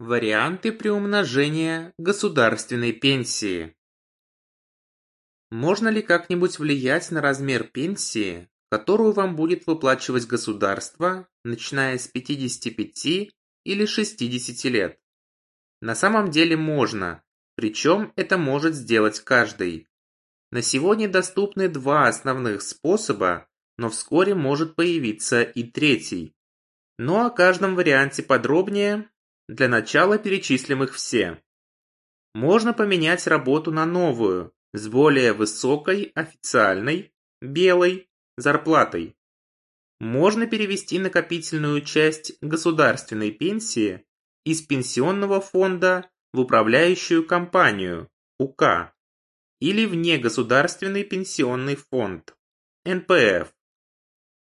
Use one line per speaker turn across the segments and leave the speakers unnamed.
Варианты приумножения государственной пенсии. Можно ли как-нибудь влиять на размер пенсии, которую вам будет выплачивать государство, начиная с 55 или 60 лет? На самом деле можно, причем это может сделать каждый. На сегодня доступны два основных способа, но вскоре может появиться и третий. Но о каждом варианте подробнее для начала перечислим их все. Можно поменять работу на новую, с более высокой официальной, белой, зарплатой. Можно перевести накопительную часть государственной пенсии из пенсионного фонда в управляющую компанию, УК, или в негосударственный пенсионный фонд, НПФ.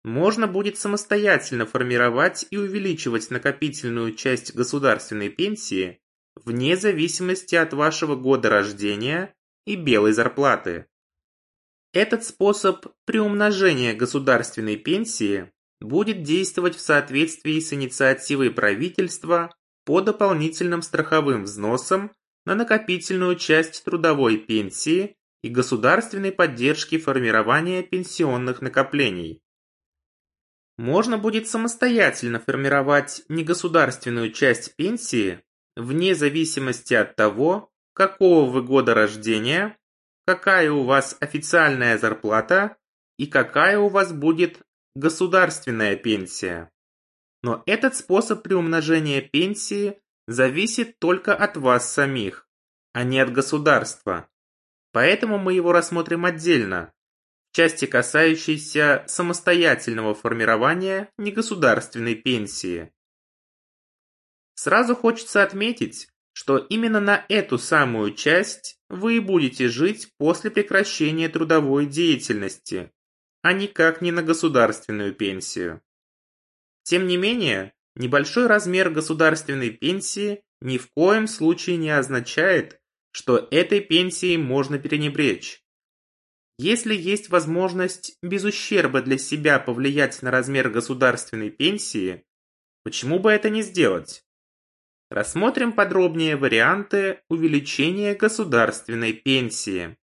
Можно будет самостоятельно формировать и увеличивать накопительную часть государственной пенсии вне зависимости от вашего года рождения и белой зарплаты. Этот способ приумножения государственной пенсии будет действовать в соответствии с инициативой правительства по дополнительным страховым взносам на накопительную часть трудовой пенсии и государственной поддержки формирования пенсионных накоплений. Можно будет самостоятельно формировать негосударственную часть пенсии вне зависимости от того, какого вы года рождения, какая у вас официальная зарплата и какая у вас будет государственная пенсия. Но этот способ приумножения пенсии зависит только от вас самих, а не от государства. Поэтому мы его рассмотрим отдельно, части, касающейся самостоятельного формирования негосударственной пенсии. Сразу хочется отметить, что именно на эту самую часть вы и будете жить после прекращения трудовой деятельности, а никак не на государственную пенсию. Тем не менее, небольшой размер государственной пенсии ни в коем случае не означает, что этой пенсией можно пренебречь. Если есть возможность без ущерба для себя повлиять на размер государственной пенсии, почему бы это не сделать? Рассмотрим подробнее варианты увеличения государственной пенсии.